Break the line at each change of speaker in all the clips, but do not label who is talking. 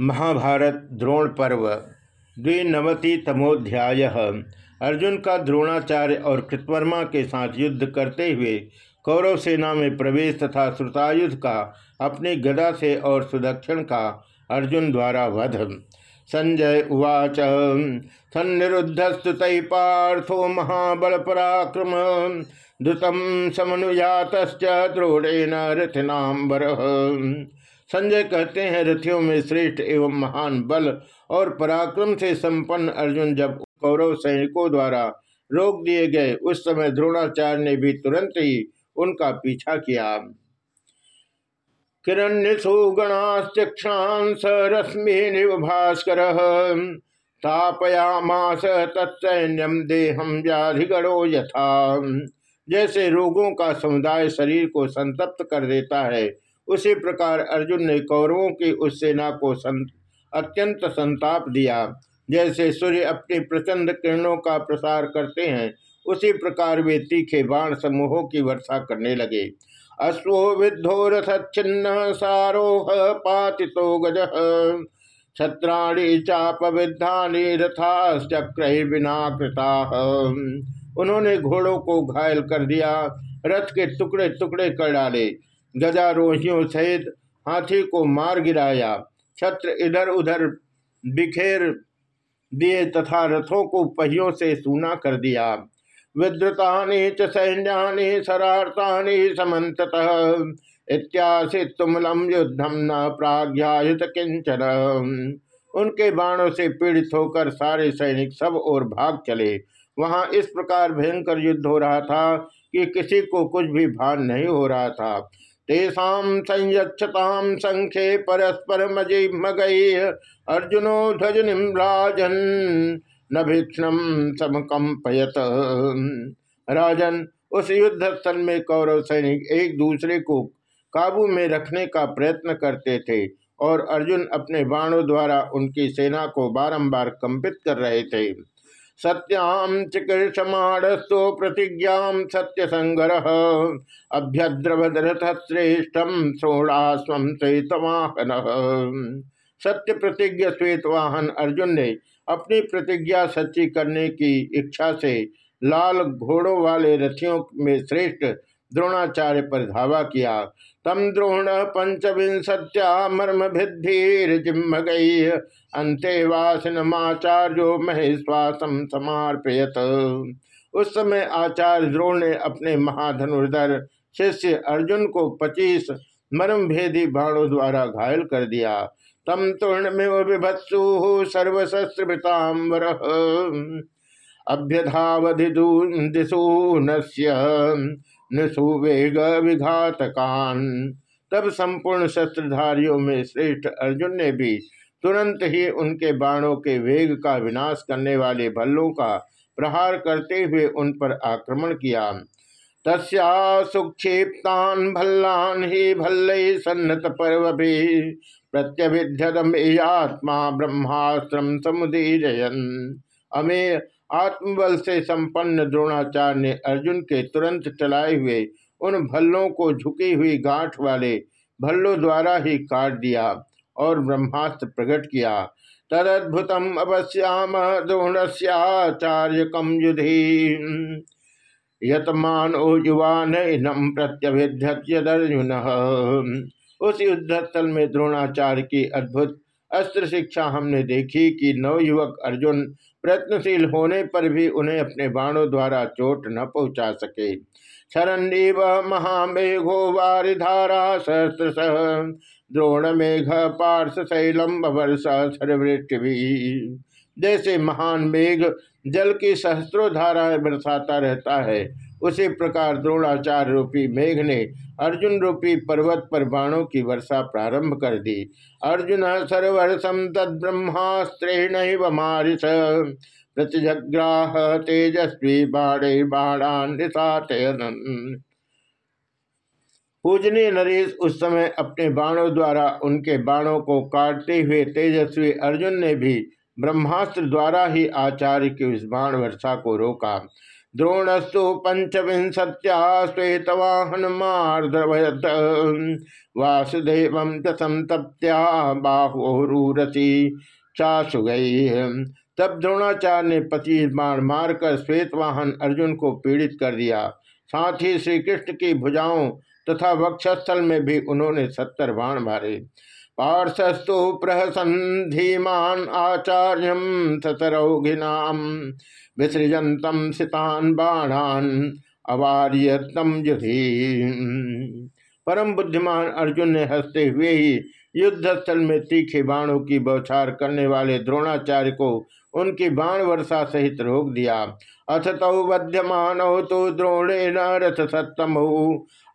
महाभारत द्रोण पर्व द्विनवति तमोध्याय अर्जुन का द्रोणाचार्य और कृतवर्मा के साथ युद्ध करते हुए कौरव सेना में प्रवेश तथा श्रुतायुध का, अपनी गदा से और सुदक्षिण का अर्जुन द्वारा वध। संजय उवाच सन्निरुद्धस्तुत पार्थो महाबल पराक्रम द्रुतम समनुयात द्रोणेन रथिनाम्बर। संजय कहते हैं, रथियों में श्रेष्ठ एवं महान बल और पराक्रम से संपन्न अर्जुन जब कौरव सैनिकों द्वारा रोक दिए गए, उस समय द्रोणाचार्य ने भी तुरंत ही उनका पीछा किया। किरण्यसुगणाश्चक्षांस रश्मि भास्कर तापयामास तत्सैन्यम देहम व्याधिगणो यथा। जैसे रोगों का समुदाय शरीर को संतप्त कर देता है उसी प्रकार अर्जुन ने कौरवों की उस सेना को संत, अत्यंत संताप दिया। जैसे सूर्य अपनी प्रचंड किरणों का प्रसार करते हैं उसी प्रकार वे तीखे बाण समूहों की वर्षा करने लगे। अश्वो विद्धो रथिन्न सारोह पातितो गज। छत्राणी चाप विद्धानी रथाश्चक्र बिना कृता उन्होंने घोड़ों को घायल कर दिया रथ के टुकड़े टुकड़े कर डाले। गजारोहियों सहित हाथी को मार गिराया। छत्र इधर उधर बिखेर दिए तथा रथों को पहियों से सूना कर दिया। विद्रुता च सैन्यानि सरार्तानि समत इत्यासि तुमलम युद्धम न प्राज्ञायुत किंचन। उनके बाणों से पीड़ित होकर सारे सैनिक सब और भाग चले। वहाँ इस प्रकार भयंकर युद्ध हो रहा था कि किसी को कुछ भी भान नहीं हो रहा था। तेषाम संयक्षताम संख्ये परस्पर मज़े मगई अर्जुनो ध्वजनिम राजन भीक्षण समकंपयत राजन, उस युद्ध स्थल में कौरव सैनिक एक दूसरे को काबू में रखने का प्रयत्न करते थे और अर्जुन अपने बाणों द्वारा उनकी सेना को बारंबार कंपित कर रहे थे। सत्याम चिकीर्षमाणस्तु प्रतिज्ञा सत्य संग्रह अभ्यद्रवदरथ सोड़ा श्रोणास्व श्वेतवाहन सत्य प्रतिज्ञ श्वेतवाहन अर्जुन ने अपनी प्रतिज्ञा सच्ची करने की इच्छा से लाल घोड़ों वाले रथियों में श्रेष्ठ द्रोणाचार्य पर धावा किया। तम द्रोण पंचविंशत्या मर्म भिद्धिर्जिम्म गई अंतेवासिनमाचार्यो महेश्वासम समर्पयत। उस समय आचार्य द्रोण ने अपने महाधनुर्धर शिष्य अर्जुन को पच्चीस मर्म भेदी बाणों द्वारा घायल कर दिया। तम तूर्णमिव विभत्सु सर्वशस्त्रतांबर अभ्यधावधिदिशूनस्य निसुवेग विघातकान। तब संपूर्ण शस्त्रधारियों में श्रेष्ठ अर्जुन ने भी तुरंत ही उनके बाणों के वेग का विनाश करने वाले भल्लों का प्रहार करते हुए उन पर आक्रमण किया। तस्या सुक्षेप्तान भल्लान ही भल्ल सन्नत पर्व भी। प्रत्यभिध्यदमेयात्मा ब्रह्मास्त्र समुदीरयन। अमेय आत्मबल से संपन्न द्रोणाचार्य ने अर्जुन के तुरंत चलाए हुए उन भल्लों को झुकी हुई गांठ वाले भल्लों द्वारा ही काट दिया और ब्रह्मास्त्र प्रकट किया। तदद्भुतम अवश्याम द्रोणस्याचार्य कम युधि यतमानो युवान इनम प्रत्यभिध्यर्जुन उस युद्ध स्थल में द्रोणाचार्य की अद्भुत अस्त्र शिक्षा हमने देखी कि नवयुवक अर्जुन प्रयत्नशील होने पर भी उन्हें अपने बाणों द्वारा चोट न पहुँचा सके। शरणीव महामेघो वारिधारा सहस्त्र द्रोण मेघ पार्श शैलम वर्षा सरवृष्टि जैसे महान मेघ जल की सहस्त्रों धाराएँ बरसाता रहता है उसी प्रकार द्रोणाचार्य रूपी मेघ ने अर्जुन रूपी पर्वत पर बाणों की वर्षा प्रारंभ कर दी। अर्जुन सर्वर्षम तद्ब्रह्मास्त्रेण मारिश प्रतिजग्राह तेजस्वी बाणे बाणान पूजनीय नरेश उस समय अपने बाणों द्वारा उनके बाणों को काटते हुए तेजस्वी अर्जुन ने भी ब्रह्मास्त्र द्वारा ही आचार्य की उस बाण वर्षा को रोका। द्रोणस्तु पंचविंशत्या श्वेतवाहन मार्दवयत वासुदेव च बाहुरूरसी चाशु गई तब द्रोणाचार्य ने पच्चीस बाण मारकर श्वेतवाहन अर्जुन को पीड़ित कर दिया। साथ ही श्री कृष्ण की भुजाओं तथा वक्षस्थल में भी उन्होंने सत्तर बाण मारे। पार्शस्तु प्रहसंधीमान आचार्य सतरौघिनाम विसृजंतम सितान बाणान अवार्यतम युधि परम बुद्धिमान अर्जुन ने हँसते हुए ही युद्ध स्थल में तीखे बाणों की बौछार करने वाले द्रोणाचार्य को उनकी बाण वर्षा सहित रोक दिया। अथ तौ बध्यमान तो द्रोणे न रथ सत्तम।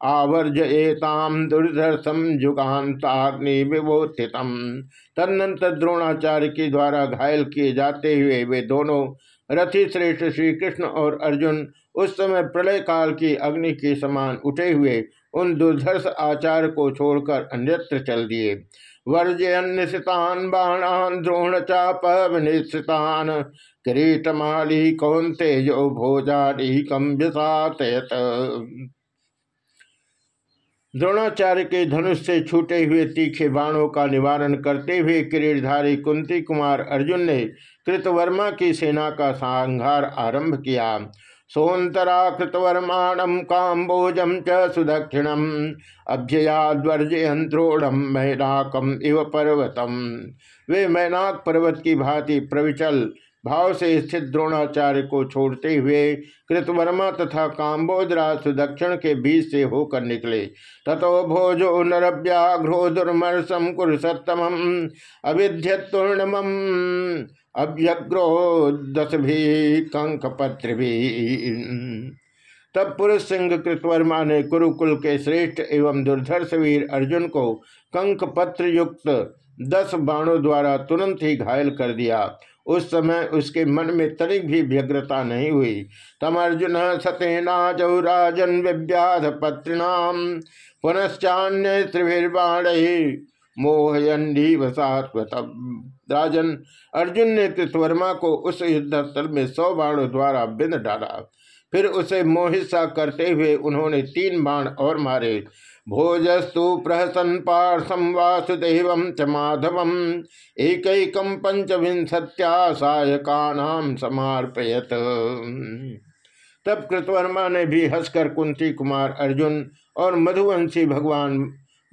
आवर्ज एताम दुर्धर्षम जुगान्ताग्नि विभोथितम तदनंतर द्रोणाचार्य के द्वारा घायल किए जाते हुए वे दोनों रथी श्रेष्ठ श्री कृष्ण और अर्जुन उस समय प्रलय काल की अग्नि के समान उठे हुए उन दुर्धर्ष आचार को छोड़कर अन्यत्र चल दिए। वर्जयन्निशितान, बाणान द्रोण चाप विनिश्चितान किरीटमाली कौंते जो भोजाली कम विषातयत द्रोणाचार्य के धनुष से छूटे हुए तीखे बाणों का निवारण करते हुए किरीटधारी कुंती कुमार अर्जुन ने कृतवर्मा की सेना का संहार आरंभ किया। सोन्तरा कृतवर्माणम काम्बोजम च सुदक्षिणम अभ्ययाद्वर्जयंत्रोड़म मैनाकम इव पर्वतम। वे मैनाक पर्वत की भांति प्रविचल भाव से स्थित द्रोणाचार्य को छोड़ते हुए कृतवर्मा तथा काम्बोजराज सुदक्षिण के बीच से होकर निकले। तथो भोजो नरव्याघ्रो दुर्मर्शम कुरुसत्तम अविध्यतुर्णम अभ्यग्रो दस भी कंक पत्र भी तब पुरुष सिंह कृतवर्मा ने कुरुकुल के श्रेष्ठ एवं दुर्धर्ष वीर अर्जुन को कंक पत्र युक्त दस बाणों द्वारा तुरंत ही घायल कर दिया। उस समय उसके मन में तनिक भी व्यग्रता नहीं हुई। तम अर्जुन सतेना राजन विव्याध पत्रिनाम, पुनश्चान्य त्रिभिर्बाण मोहयंडी राजन अर्जुन ने कृतवर्मा को उस युद्ध स्थल में सौ बाणों द्वारा बिंद डाला। फिर उसे मोहित सा करते हुए उन्होंने तीन बाण और मारे। भोजस्तु प्रहसन पार्थम वासुदेव च माधव एक पंचविंशत्या सायका नाम समर्पयत। तब कृतवर्मा ने भी हंसकर कुंती कुमार, अर्जुन और मधुवंशी भगवान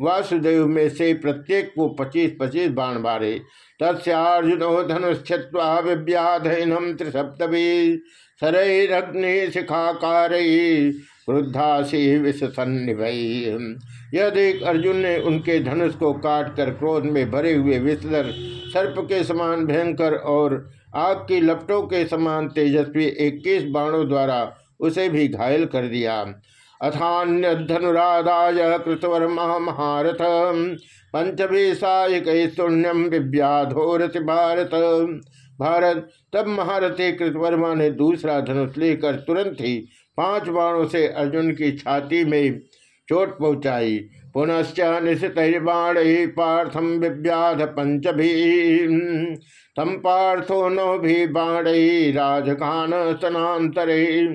वासुदेव में से प्रत्येक को पच्चीस पच्चीस बाण मारे तस्जुनो धनुष्वा विव्याधनम त्रिसप्तवी शिखाकार क्रुद्धासी विषसन्निभई यह देख अर्जुन ने उनके धनुष को काट कर क्रोध में भरे हुए विषधर सर्प के समान भयंकर और आग की लपटों के समान तेजस्वी इक्कीस बाणों द्वारा उसे भी घायल कर दिया। अथान्यधनुराधाय कृतवर्मा महारथ। पंचभीषायक शून्यम विव्याधोरथ भारत। भारत, तब महारथी कृतवर्मा ने दूसरा धनुष लेकर तुरंत ही पाँच बाणों से अर्जुन की छाती में चोट पहुंचाई। पुनश्च निशित बाण पार्थम विव्याध पंच भी तम पार्थो नो भी बाण राजखान स्तनातरे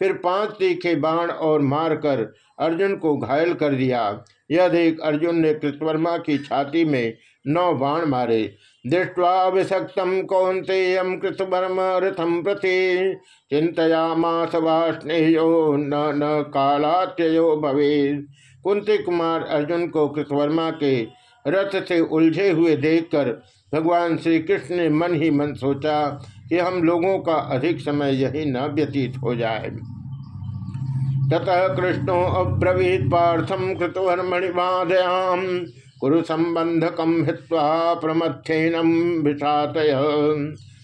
फिर पाँच तीखे बाण और मारकर अर्जुन को घायल कर दिया। यह देख अर्जुन ने कृतवर्मा की छाती में नौ बाण मारे। दृष्टवा विषक्तम कौंतेयम कृतवर्म रथम प्रति। चिंतयामास वाष्णेयो न न कालात्ययो भवे कुंती कुमार अर्जुन को कृतवर्मा के रथ से उलझे हुए देखकर भगवान श्री कृष्ण ने मन ही मन सोचा कि हम लोगों का अधिक समय यही न व्यतीत हो जाए। ततः कृष्णो अब्रवीत पार्थम कृतवर्मणिमादयाम कुरु संबंधकम हित्वा प्रमथेनम विषातय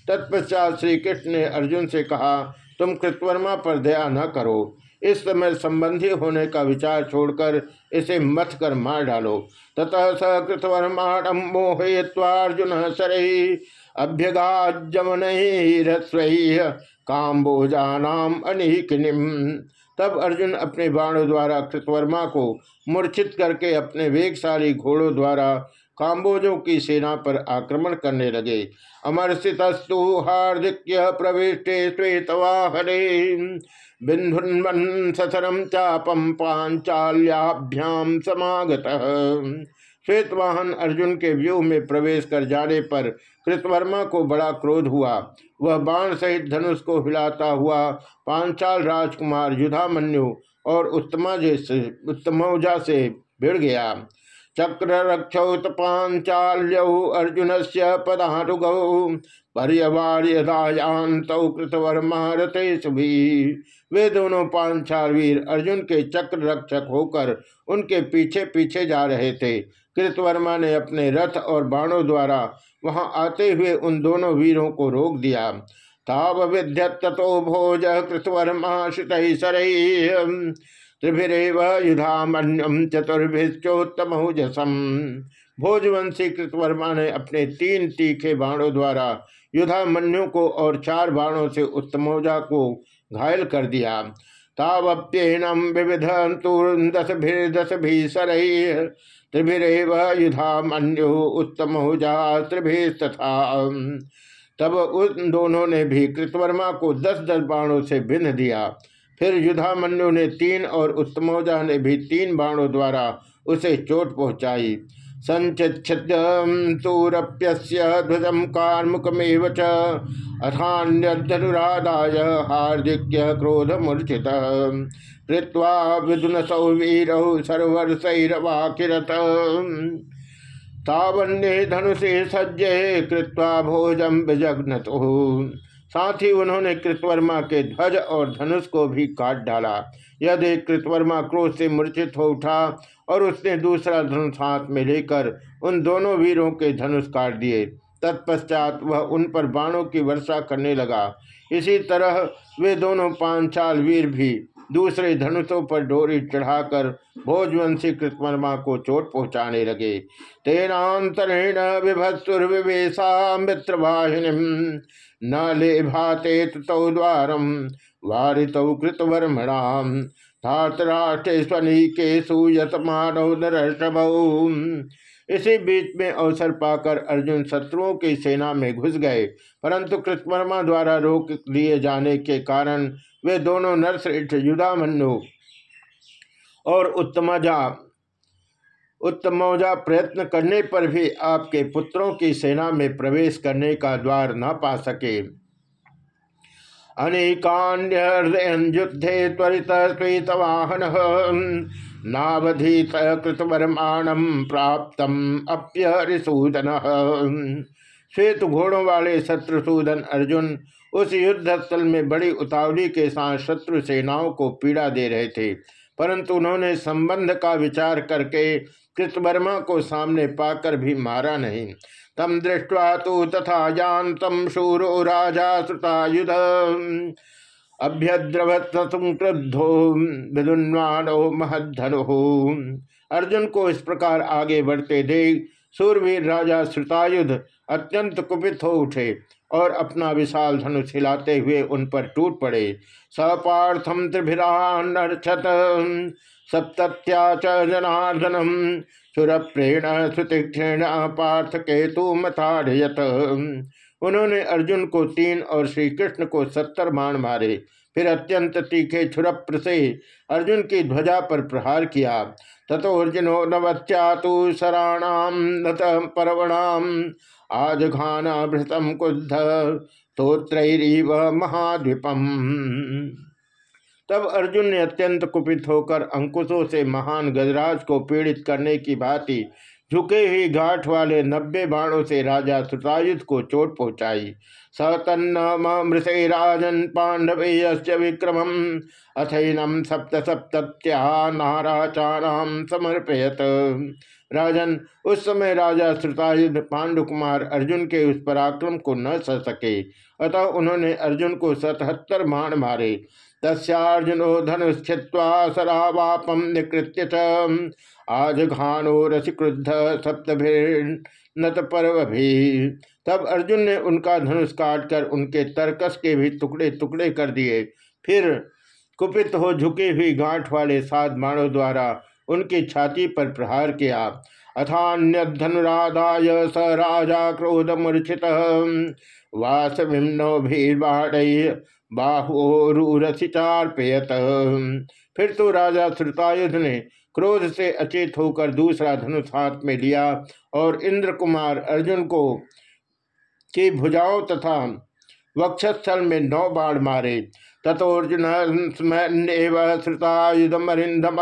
तत्पश्चात श्री कृष्ण ने अर्जुन से कहा, तुम कृतवर्मा पर दया न करो। इस समय संबंधी होने का विचार छोड़कर इसे मथ कर मार डालो। ततः स कृतवर्माणम मोहय्वार्जुन सरही अभ्यगाजमन काम्बोजानाम अनिकिनिम। तब अर्जुन अपने बाणों द्वारा कृतवर्मा को मूर्छित करके अपने वेगशाली घोड़ों द्वारा काम्बोजों की सेना पर आक्रमण करने लगे। अमर अमर्षितस्तु हार्दिक प्रविष्टे श्वेतवाहरे बिन्धुन्वन ससरम चापम पांचाल्याभ्याम समागत। श्वेतवाहन अर्जुन के व्यूह में प्रवेश कर जाने पर कृतवर्मा को बड़ा क्रोध हुआ। वह बाण सहित धनुष को हिलाता हुआ पांचाल राजकुमार युधामन्यु और उत्तमा जैसे, उत्तमौजा से भिड़ गया। चक्र रक्षौत पांचाल्यौ अर्जुन से पदानुगौ। पर्यवार्यदायांतौ कृतवर्मा रतेश भी वे दोनों पांचाल वीर अर्जुन के चक्र रक्षक होकर उनके पीछे पीछे जा रहे थे। कृतवर्मा ने अपने रथ और बाणों द्वारा वहाँ आते हुए उन दोनों वीरों को रोक दिया। ताव विद्यत तथो भोज कृतवर्मा शित त्रिभिरेव युधामन्यम चतुर्भिश्चोत्तम भोजवंशी कृतवर्मा ने अपने तीन तीखे बाणों द्वारा युधामन्यु को और चार बाणों से उत्तमोजा को घायल कर दिया। तावप्येनम विविध दस भी दस भी सरह त्रिभिरेव युधामन्यु उत्तमोजा त्रिभिस्तथा। तब उन दोनों ने भी कृतवर्मा को दस दस बाणों से भिन्न दिया। फिर युधामन्यु ने तीन और उत्तमौजा ने भी तीन बाणों द्वारा उसे चोट पहुंचाई। संचितूरप्यस्य ध्वजम कार्मुकमेव अथान्यधनुराधाय हार्दिक्य क्रोध मूर्छित कृत्वा विदुनसौ वीरौ सर्वर्षैरवाकिरत तावन्ये धनुषे सज्जे कृत्वा भोजम विजग्नतु साथ ही उन्होंने कृतवर्मा के ध्वज और धनुष को भी काट डाला। यह देख कृतवर्मा क्रोध से मूर्छित हो उठा और उसने दूसरा धनुष हाथ में लेकर उन दोनों वीरों के धनुष काट दिए, तत्पश्चात वह उन पर बाणों की वर्षा करने लगा। इसी तरह वे दोनों पांचाल वीर भी दूसरे धनुषों पर डोरी चढ़ाकर भोजवंशी कृतवर्मा को चोट पहुँचाने लगे। तेनातरेण विभत्सुर्विवेशा मित्रवाहिनी न ले भाते तौ द्वारम वारितौ कृतवर्मणाम धातराष्ट्रेश्वनिकेशु यतमानव नरषभौ इसी बीच में अवसर पाकर अर्जुन शत्रुओं की सेना में घुस गए, परंतु कृतवर्मा द्वारा रोक दिए जाने के कारण वे दोनों नरश्रेष्ठ युधामन्यु और उत्तमजा उत्तमौजा प्रयत्न करने पर भी आपके पुत्रों की सेना में प्रवेश करने का द्वार न पा सके। अनेकान्युद्धे त्वरित श्वेतवाहन नावधीत श्वेत घोड़ों वाले शत्रुसूदन अर्जुन उस युद्ध स्थल में बड़ी उतावली के साथ शत्रु सेनाओं को पीड़ा दे रहे थे। परंतु उन्होंने संबंध का विचार करके कृतवर्मा को सामने पाकर भी मारा नहीं। तम दृष्टवा तो तथा जानतम शूरो राजा श्रुतायुध। अभ्यद्रवत्सुक्रुद्धो विदुन्वानो महधनु अर्जुन को इस प्रकार आगे बढ़ते देख सूरवीर राजा श्रुतायुध अत्यंत कुपित हो उठे। और अपना विशाल धनुष हिलाते हुए उन पर टूट पड़े। सपार्थम त्रिभिरानर्छत सप्त्या च जनार्दनम सुरप्रेण सुतीक्षण पार्थ केतु मताड़यत उन्होंने अर्जुन को तीन और श्री कृष्ण को सत्तर बाण मारे। फिर अत्यंत तीखे छुरप्र से अर्जुन की ध्वजा पर प्रहार किया। तथो अर्जुनो नवत्यातु शराणाम नत पर्वणाम आज घाना भृतम कुद्ध तोत्रैरीव महाद्वीपम। तब अर्जुन ने अत्यंत कुपित होकर अंकुशों से महान गजराज को पीड़ित करने की भांति झुके हुई घाट वाले नब्बे बाणों से राजा सुतायुध को चोट पहुंचाई। राजन पांडवे विक्रम अथैनम सप्त सप्त्या नाराचाराम समर्पयत। राजन, उस समय राजा श्रुतायुध पांडुकुमार अर्जुन के उस पराक्रम को न सह सके। अतः उन्होंने अर्जुन को सतहत्तर बाण मारे। तस्जुनो धनुष्ठित्वा सरावापम निकृत्य आज घानो रसिक्रुद्ध सप्तभिर्नत पर्व भी तब अर्जुन ने उनका धनुष काट कर उनके तरकस के भी टुकड़े टुकड़े कर दिए। फिर कुपित हो झुकी हुई गांठ वाले सात बाणों द्वारा उनकी छाती पर प्रहार किया। अथान्यधनुराधाय स राजा क्रोध मूर्छित वासभिन्नो भीर्बाण बाहुरसिचार्पयत फिर तो राजा श्रुतायुध ने क्रोध से अचेत होकर दूसरा धनुष हाथ में लिया और इंद्र कुमार अर्जुन को की भुजाओं तथा वक्षस्थल में नौ बाण मारे। तथोर्जुन श्रुतायुधमरिंदम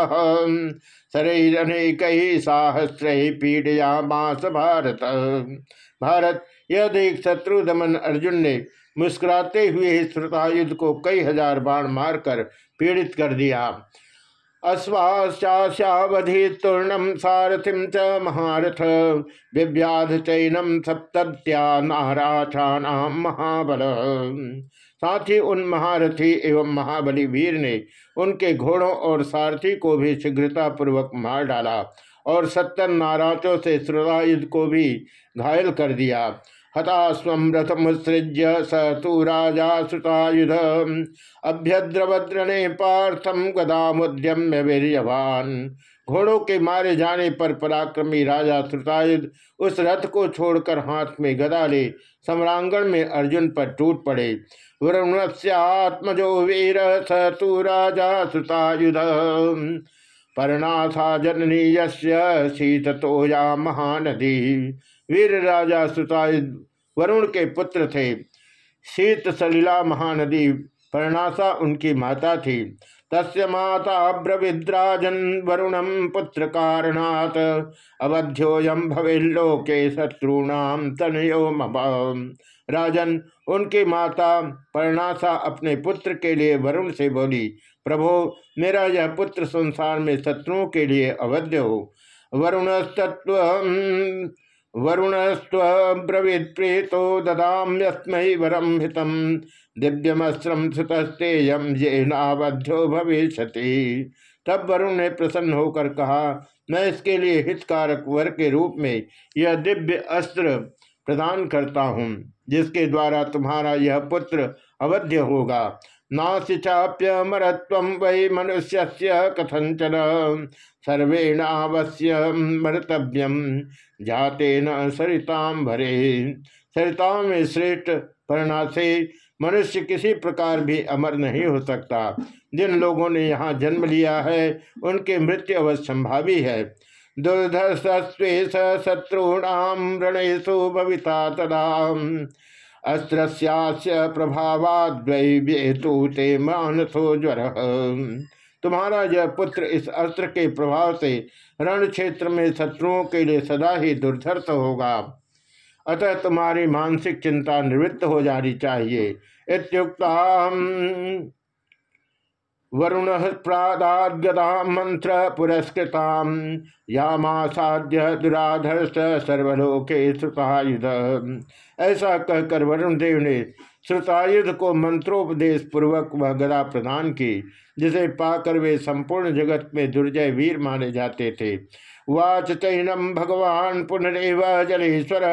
शरीरनेक सहस्र पीड़या मास भारत। भारत, यह देख शत्रु दमन अर्जुन ने मुस्कुराते हुए श्रुतायुध को कई हज़ार बाण मारकर पीड़ित कर दिया। अश्वाश्चावधि तूर्णम सारथिम च महारथ विव्याध चैनम सप्त्या नाराठानाम महाबल। साथ ही उन महारथी एवं महाबली वीर ने उनके घोड़ों और सारथी को भी शीघ्रतापूर्वक मार डाला और सत्तर नाराजों से श्रुतायुध को भी घायल कर दिया। हतास्व रथमुत्सृज्य स तु राजा श्रुतायुध अभ्यद्रवद्रणे पार्थम गदामुद्यम्य वीरवान घोड़ों के मारे जाने पर पराक्रमी राजा श्रुतायुध उस रथ को छोड़कर हाथ में गदा ले सम्रांगण में अर्जुन पर टूट पड़े। वरुणस्यात्मजो वीर स तु राजा श्रुतायुध परनाथा जननी शीत तोया महानदी। वीर राजा सुतायुध वरुण के पुत्र थे। शीत सलिला महानदी परनासा उनकी माता थी। तस्य माता ब्रविद्राजन वरुणम पुत्र कारणात अवध्योयम भवेलोके शत्रुणाम तनयो राजन, उनकी माता परनासा अपने पुत्र के लिए वरुण से बोली, प्रभो, मेरा यह पुत्र संसार में शत्रुओं के लिए अवध्य हो। वरुणस्तत्व वरुणस्व्रवीत प्रेतो ददाम्यस्म वरम हितम दिव्यमस्त्रम सुतस्तेयम ये नावध्यो भविष्य तब वरुण ने प्रसन्न होकर कहा, मैं इसके लिए हितकारक वर के रूप में यह दिव्य अस्त्र प्रदान करता हूँ, जिसके द्वारा तुम्हारा यह पुत्र अवध्य होगा। नासिचाप्यमरत्व वै मनुष्य कथंचन सर्वेणावश्य मर्तव्यम जाते न सरिताम भरे सरिताओं में श्रेष्ठ परिणा से मनुष्य किसी प्रकार भी अमर नहीं हो सकता। जिन लोगों ने यहाँ जन्म लिया है, उनके मृत्यु अवश्य संभावी है। दुर्धस्वेश शत्रुणाम रणेशु भविता तदा अस्त्र प्रभावाद्वैतु ते मानसो ज्वर। तुम्हारा यह पुत्र इस अस्त्र के प्रभाव से रण क्षेत्र में शत्रुओं के लिए सदा ही दुर्धर्ष होगा। अतः तुम्हारी मानसिक चिंता निवृत्त हो जानी चाहिए। इत्युक्ता वरुण प्रादागदा मंत्र पुरस्कृता यामासाध्य दुराधर्ष सर्वलोके श्रुतायुध। ऐसा कहकर वरुण देव ने श्रुतायुध को मंत्रोपदेश पूर्वक वह गदा प्रदान की, जिसे पाकर वे संपूर्ण जगत में दुर्जय वीर माने जाते थे। वाच चैनम भगवान पुनरव जलेश्वर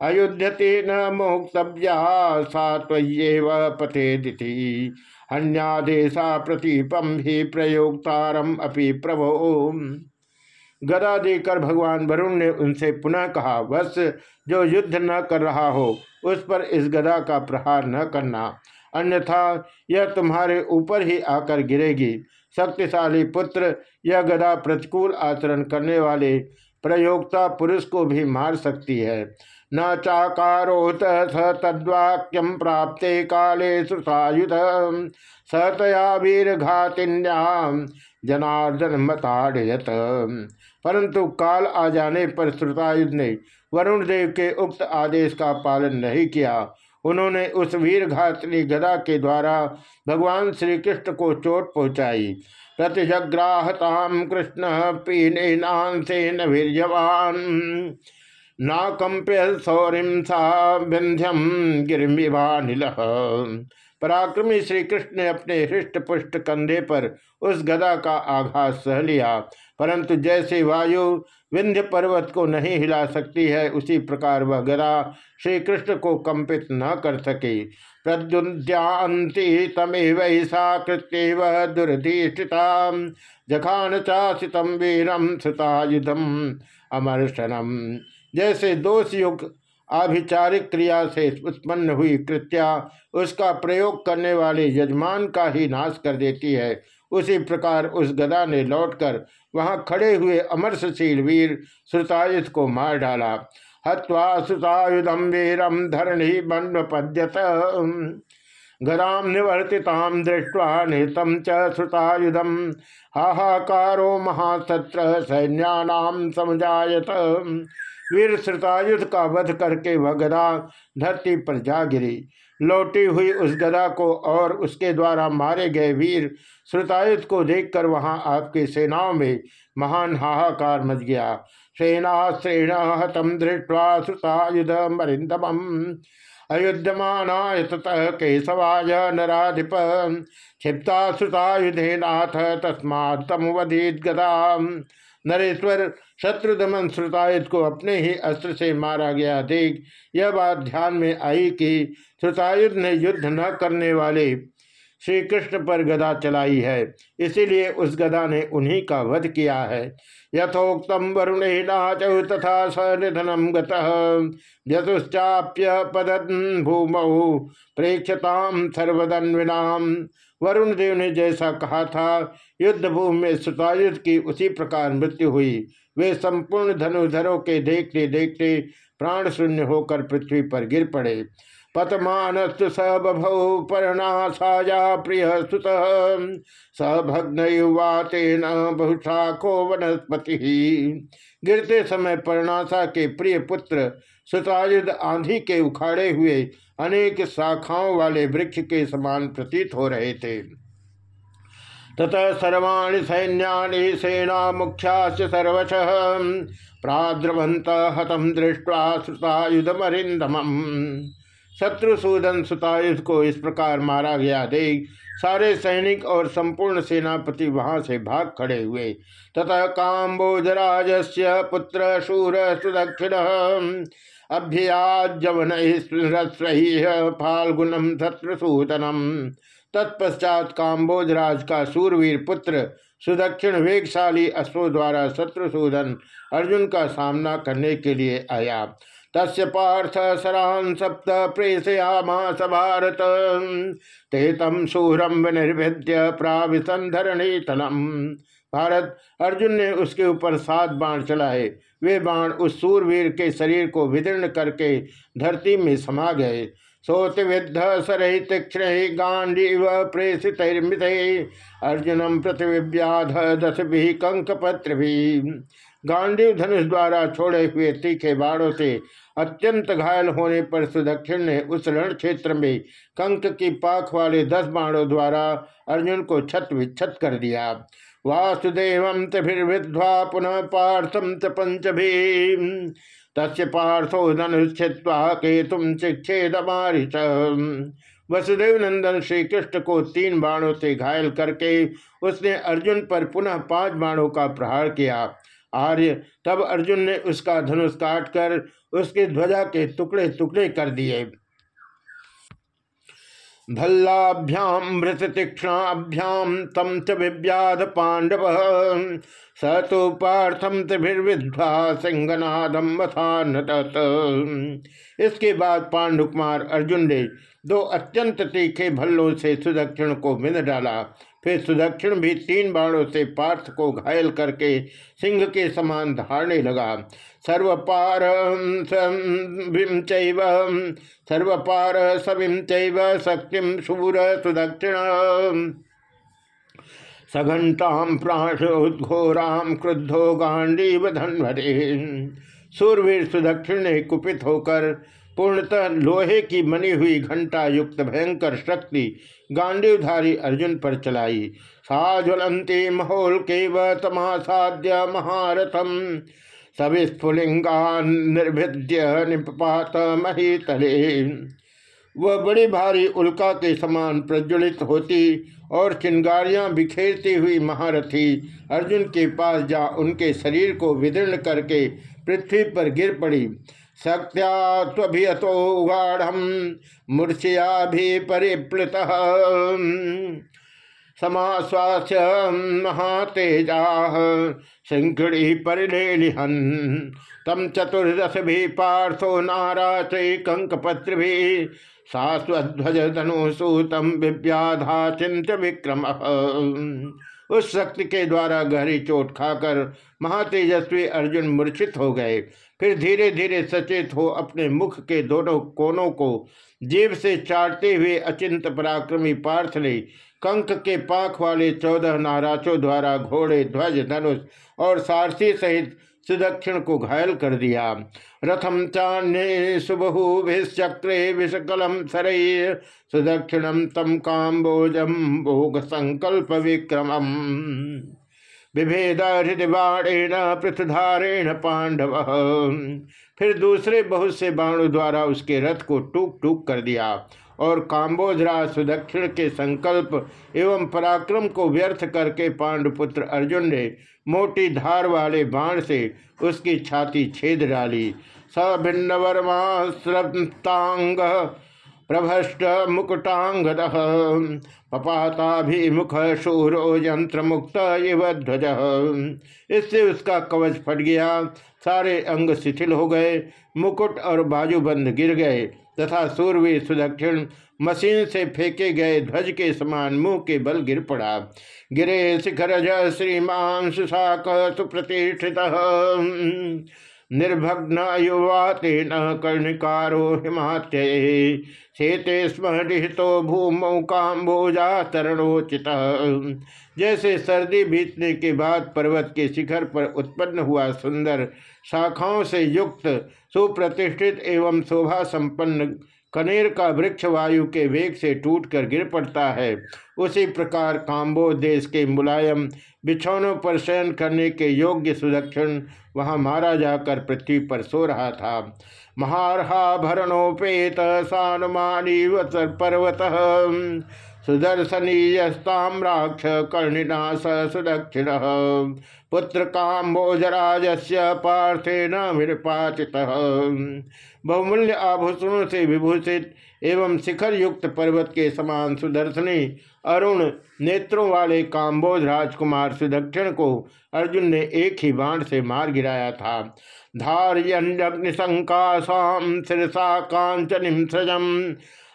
अयुध्यते न मोक्तव्या सात्व पथे दिथि अन्यादेशा प्रतीपम ही प्रयोगतारम अपि प्रभो। गदा देकर भगवान वरुण ने उनसे पुनः कहा बस जो युद्ध न कर रहा हो, उस पर इस गदा का प्रहार न करना। अन्यथा, यह तुम्हारे ऊपर ही आकर गिरेगी। शक्तिशाली पुत्र, यह गदा प्रतिकूल आचरण करने वाले प्रयोगता पुरुष को भी मार सकती है। न चाकारोत स तद्वाक्यम प्राप्त काले सुसायुध। सतया वीर घातिन्याम जनार्दन मताड़यत परंतु काल आ जाने पर श्रुतायुध ने वरुण देव के उक्त आदेश का पालन नहीं किया। उन्होंने उस वीर घातनी गदा के द्वारा भगवान श्री कृष्ण को चोट पहुंचाई। प्रतिजग्राहताम कृष्ण पीने नान से नांसेन वीरवान नाकंप्य सौरिम सा विंध्यम गिरमिवानिल पराक्रमी श्री कृष्ण ने अपने हृष्ट पुष्ट कंधे पर उस गदा का आघात सह लिया, परंतु जैसे वायु विंध्य पर्वत को नहीं हिला सकती है, उसी प्रकार वह गदा श्री कृष्ण को कंपित न कर सके। प्रद्युद्यांति तमेव सा कृत्यव दुर्धिष्ठिता। जखान चाशितम वीरम श्रुतायुधम अमर्शनम जैसे दोष युग आभिचारिक क्रिया से उत्पन्न हुई कृत्या, उसका प्रयोग करने वाले यजमान का ही नाश कर देती है। उसी प्रकार उस गदा ने लौटकर वहाँ खड़े हुए अमरसशील वीर श्रुतायुध को मार डाला। हत्वा श्रुतायुधम वीरम धरणी पद्यत गदाम निवर्तिताम दृष्टवा निहतम च श्रुतायुधम हाहाकारो महासत्र सैन्यानाम समझायत वीर श्रुतायुध का वध करके वह गदा धरती पर जा गिरी। लौटी हुई उस गदा को और उसके द्वारा मारे गए वीर श्रुतायुध को देखकर वहाँ आपकी सेनाओं में महान हाहाकार मच गया। सेनाश्रेण हतम दृष्टवा श्रुतायुध मरिंदम अयुद्धमानाय ततः केशवाय नराधिप। क्षिप्ता श्रुतायुधे नाथ तस्मा तम वधीत गदा नरेश्वर शत्रुदमन श्रुतायुध को अपने ही अस्त्र से मारा गया। देख, यह बात ध्यान में आई कि श्रुतायुध ने युद्ध न करने वाले श्री कृष्ण पर गदा चलाई है। इसीलिए उस गदा ने उन्हीं का वध किया है। यथोक्तम वरुणे नाचौ तथा स निधनम गतुश्चाप्य पदन भूमौ प्रेक्षताम सर्वदन्विनाम। वरुण देव ने जैसा कहा था, युद्ध भूमि में सुतायुद्ध की उसी प्रकार मृत्यु हुई। वे संपूर्ण धनुधरों के देखते देखते प्राण शून्य होकर पृथ्वी पर गिर पड़े। पतमानस्तु स बभौ प्रिय सुत। स भग्न युवा तेन बहुशाखो वनस्पति। गिरते समय पर्णाशा के प्रिय पुत्र सुतायुध आंधी के उखाड़े हुए अनेक शाखाओं वाले वृक्ष के समान प्रतीत हो रहे थे। ततः सर्वाणी सैन्यानि सेना मुख्या सर्वश प्राद्रवंत हतम दृष्टवा श्रुतायुधमरिंदम शत्रुसूदन सुतायुध को इस प्रकार मारा गया देख सारे सैनिक और संपूर्ण सेनापति वहाँ से भाग खड़े हुए। तथा काम्बोजराज पुत्र शूर सुदक्षिण अभ्याजवन फाल्गुनम शत्रुसूदनम तत्पश्चात काम्बोजराज का सूरवीर पुत्र सुदक्षिण वेगशाली अश्वों द्वारा शत्रुसूदन अर्जुन का सामना करने के लिए आया। तस्य पार्थ सरान सप्त प्रेषयामास भारत। ते तम शूरम विनिर्भिद्य प्राविशन धरणी तलम भारत अर्जुन ने उसके ऊपर सात बाण चलाए वे बाण उस सूरवीर के शरीर को विदीर्ण करके धरती में समा गए। सोत विद्ध सरहि तीक्षण गांडीव प्रेषित अर्जुनम पृथ्व्याध दस भी कंक पत्र भी। गांडीव धनुष द्वारा छोड़े हुए तीखे बाणों से अत्यंत घायल होने पर सुदक्षिण ने उस रण क्षेत्र में कंक की पाख वाले दस बाणों द्वारा अर्जुन को छत विच्छत कर दिया। वासुदेव तिभिर्विध्वा पुनः पार्थम च पंचभी तस्य पार्थो धनुष्ठित्वा केतुम चिक्षेद वसुदेव नंदन श्री कृष्ण को तीन बाणों से घायल करके उसने अर्जुन पर पुनः पाँच बाणों का प्रहार किया। आर्य, तब अर्जुन ने उसका धनुष काट कर उसके ध्वजा के टुकड़े टुकड़े कर दिए। भल्लाभ्याम मृत तीक्षणाभ्याम तम च विव्याध पांडव स तो पार्थम त्रिभिर्विध्वा सिंहनादम इसके बाद पांडुकुमार अर्जुन ने दो अत्यंत तीखे भल्लों से सुदक्षिण को मिल डाला। फिर सुदक्षिण भी तीन बाणों से पार्थ को घायल करके सिंह के समान धारने लगा। सर्वपार सर्वपार सविम चैव शक्तिम शूर सुदक्षिण सघंटाम प्राणोद्घोराम क्रुद्धो गांडीव धनवरे सूरवीर सुदक्षिण ने कुपित होकर पूर्णतः लोहे की मनी हुई घंटा युक्त भयंकर शक्ति गांडीवधारी अर्जुन पर चलाई। सा ज्वलंती महोल के केव तमासाद्य महारथम। सविस्फुलिंगा निर्भिद्य निपात महीतले वह बड़ी भारी उल्का के समान प्रज्वलित होती और चिंगारियाँ बिखेरती हुई महारथी अर्जुन के पास जा उनके शरीर को विदीर्ण करके पृथ्वी पर गिर पड़ी। शक्त्याभियतो गाढ़, मूर्छया भी परिप्लुत। समाश्वास्य महातेजा। सिंखड़ी परिलेहन तम चतुर्दश भी पार्थो नाराचे कंक पत्र भी शाश्वध्वज धनुसूतम विव्याधा चिंत विक्रम उस शक्ति के द्वारा गहरी चोट खाकर महातेजस्वी अर्जुन मूर्छित हो गए। फिर धीरे धीरे सचेत हो अपने मुख के दोनों कोनों को जीव से चाटते हुए अचिंत पराक्रमी पार्थ ने कंक के पाख वाले चौदह नाराचों द्वारा घोड़े, ध्वज, धनुष और सारथी सहित सुदक्षिण को घायल कर दिया। रथम चान्य सुबहु विश्चक्रे विषकलम सरय सुदक्षिणम तम काम्बोजम भोग संकल्प विक्रमम। विभेद हृदयबाणेन पृथधारेण पांडव। फिर दूसरे बहुत से बाणों द्वारा उसके रथ को टूक टूक कर दिया। और काम्बोजराज सुदक्षिण के संकल्प एवं पराक्रम को व्यर्थ करके पांडुपुत्र अर्जुन ने मोटी धार वाले बाण से उसकी छाती छेद डाली। सभिन्न वर्मा स्रतांग प्रभष्ट मुकुटांगद पपाताभिमुख शूरो यंत्र मुक्त इव ध्वज। इससे उसका कवच फट गया। सारे अंग शिथिल हो गए। मुकुट और बाजूबंद गिर गए। तथा सूर्य सुदक्षिण मशीन से फेंके गए ध्वज के समान मुँह के बल गिर पड़ा। गिरे शिखर श्रीमान सुशाक सुप्रतिष्ठित निर्भग्न युवा तेन कर्णिकारो हिमात्य। शेते स्मृतो भूमौ काम्बोजा तरणोचित। जैसे सर्दी बीतने के बाद पर्वत के शिखर पर उत्पन्न हुआ सुंदर शाखाओं से युक्त, सुप्रतिष्ठित एवं शोभा संपन्न कनेर का वृक्ष वायु के वेग से टूटकर गिर पड़ता है। उसी प्रकार काम्बो देश के मुलायम बिछौनों पर शयन करने के योग्य सुदक्षिण वहाँ मारा जाकर पृथ्वी पर सो रहा था। महारहा भरणोपेत सानुमानी पर्वत सुदर्शनीयस्ताम्राक्ष कर्णिना स सुदक्षिण पुत्र काम्बोजराज से पार्थेन विपाचित। बहुमूल्य आभूषणों से विभूषित एवं शिखर युक्त पर्वत के समान सुदर्शनी अरुण नेत्रों वाले काम्बोज राजकुमार सुदक्षिण को अर्जुन ने एक ही बाण से मार गिराया था। धार्यग्निशंकाशाम शिरसा कांचनिम सृजम।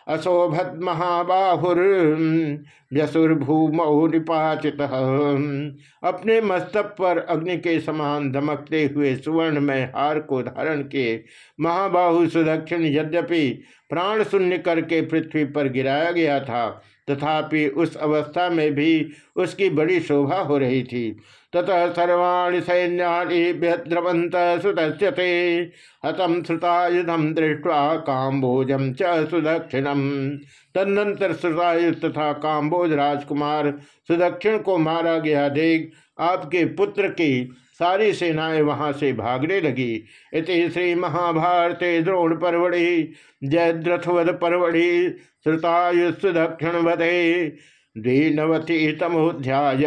अशोभत महाबाहुर्यसुर्भूमौ निपाचित। अपने मस्तक पर अग्नि के समान धमकते हुए सुवर्ण में हार को धारण किए महाबाहु सुदक्षिण यद्यपि प्राण शून्य करके पृथ्वी पर गिराया गया था। तथापि उस अवस्था में भी उसकी बड़ी शोभा हो रही थी। ततः सर्वाणी सैन्याद्रवंत सुदस्यते। हतम श्रुतायुधम दृष्टवा काम्बोजम च सुदक्षिणम तदनंतर श्रुतायुध तथा काम्बोज राजकुमार सुदक्षिण को मारा गया देख आपके पुत्र की सारी सेनाएँ वहाँ से भागने लगी। इति श्री महाभारते द्रोण परवड़ी जयद्रथवध परवड़ी श्रुतायुस्सु दक्षिण वधे द्विनवति तमोध्याय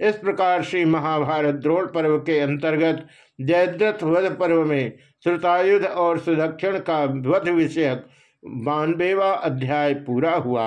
इस प्रकार श्री महाभारत द्रोण पर्व के अंतर्गत जयद्रथ वध पर्व में श्रुतायुध और सुदक्षिण का वध विषयक बानवेवा अध्याय पूरा हुआ।